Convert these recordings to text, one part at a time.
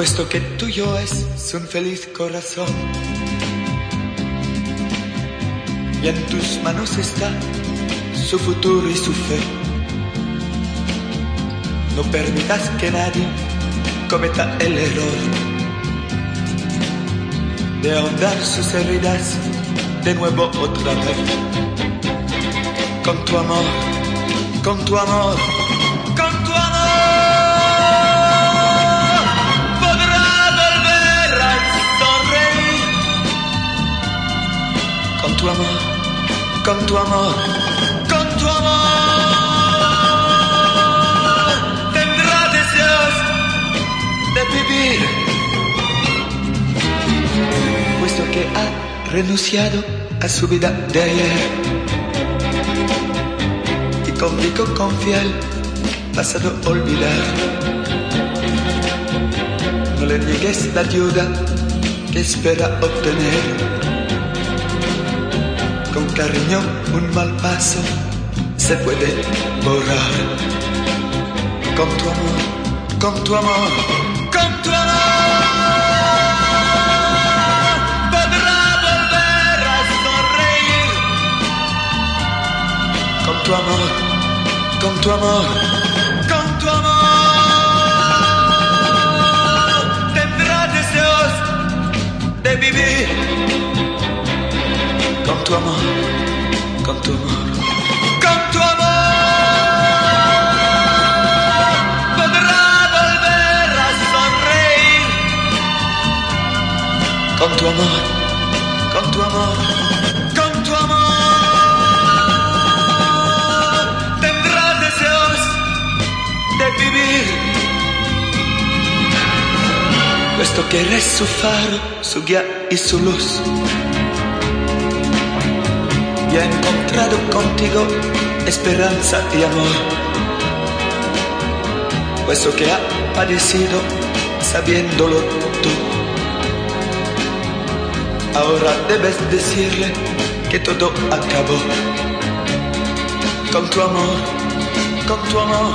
puesto que tuyo es un feliz corazón. Y en tus manos está su futuro y su fe. No permitas que nadie cometa el error de ahondar sus heridas de nuevo otra vez. Con tu amor, con tu amor, con tu amor, con tu amor, con tu amor, tendrá deseos de vivir. Puesto que ha renunciado a su vida de ayer y conmigo con fiel pasado olvidar. No le niegues la ayuda que espera obtener. Cariño un mal paso se puede borrar. Con tu amor, con tu amor, con tu amor. podrá volver a sonreír. Con tu amor, con tu amor, con tu amor, de vivir. Con tu amor, con tu amor, con tu amor, podrá volver a sonreír. Con tu amor, con tu amor, con tu amor, tendrás deseos de vivir. Puesto que eres su faro, su guía y su luz. Y ha encontrado contigo esperanza y amor. Puesto que ha padecido sabiéndolo tú. Ahora debes decirle que todo acabó. Con tu amor, con tu amor,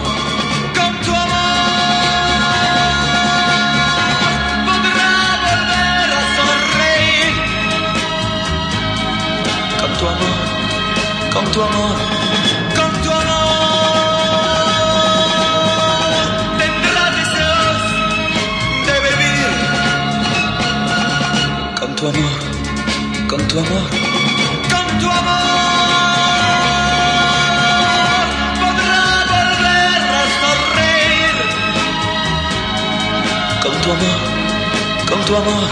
tu amor, con tu amor. Tendrá deseos de vivir con tu amor, con tu amor, con tu amor. Con tu amor, con tu amor,